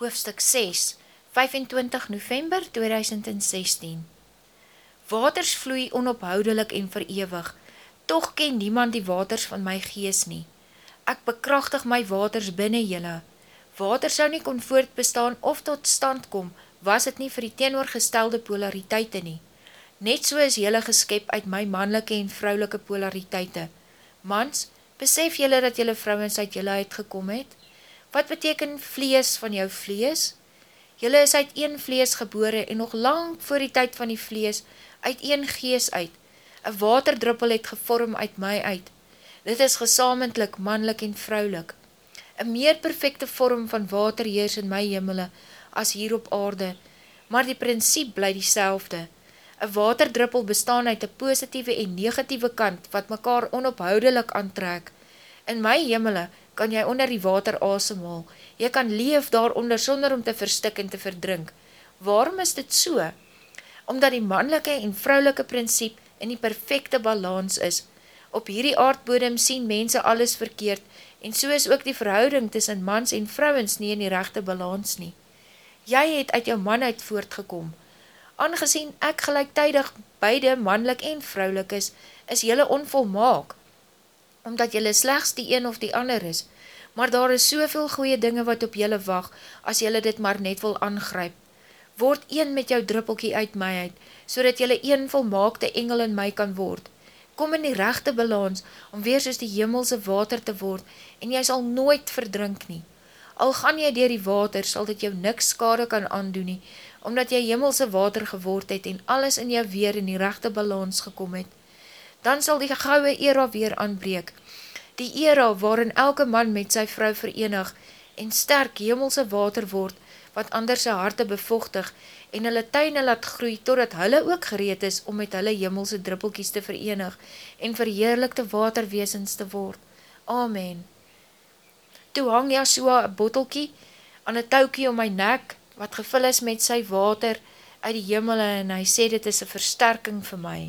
Hoofstuk 6 25 November 2016 Waters vloei onophoudelik en verewig, toch ken niemand die waters van my gees nie. Ek bekrachtig my waters binnen jylle. Water sou nie kon voortbestaan of tot stand kom, was het nie vir die teenoorgestelde polariteite nie. Net so is jylle geskep uit my mannelike en vrouwelike polariteite. Mans, besef jylle dat jylle vrouwens uit jylle uitgekom het? Wat beteken vlees van jou vlees? Jylle is uit een vlees gebore en nog lang voor die tyd van die vlees uit een gees uit. Een waterdruppel het gevorm uit my uit. Dit is gesamentlik, mannelik en vrouwlik. Een meer perfecte vorm van water heers in my jimmele as hier op aarde, maar die principe bly die selfde. Een waterdruppel bestaan uit een positieve en negatieve kant wat mekaar onophoudelik aantrek. In my jimmele kan jy onder die water asemhaal. Jy kan leef daaronder sonder om te verstik en te verdrink. Waarom is dit so? Omdat die mannelike en vrouwelike principe in die perfecte balans is. Op hierdie aardbodem sien mense alles verkeerd en so is ook die verhouding tussen mans en vrouwens nie in die rechte balans nie. Jy het uit jou man uit voortgekom. Aangezien ek gelijktijdig beide mannelik en vrouwlik is, is jylle onvolmaak, omdat jylle slechts die een of die ander is, maar daar is soveel goeie dinge wat op jylle wacht, as jylle dit maar net wil aangryp. Word een met jou druppelkie uit my uit, so dat jylle een volmaakte engel in my kan word. Kom in die rechte balans, om weer soos die jimmelse water te word, en jy sal nooit verdrink nie. Al gaan jy dier die water, sal dit jou niks skade kan aandoen nie, omdat jy jimmelse water geword het, en alles in jou weer in die rechte balans gekom het dan sal die gouwe era weer aanbreek. Die era waarin elke man met sy vrou verenig en sterk hemelse water word, wat ander sy harte bevochtig en hulle tuine laat groei totdat hulle ook gereed is om met hulle hemelse druppelkies te verenig en verheerlikte waterweesens te word. Amen. Toe hang Yahshua een bottelkie aan een toukie om my nek, wat gevul is met sy water uit die hemel en hy sê dit is een versterking vir my.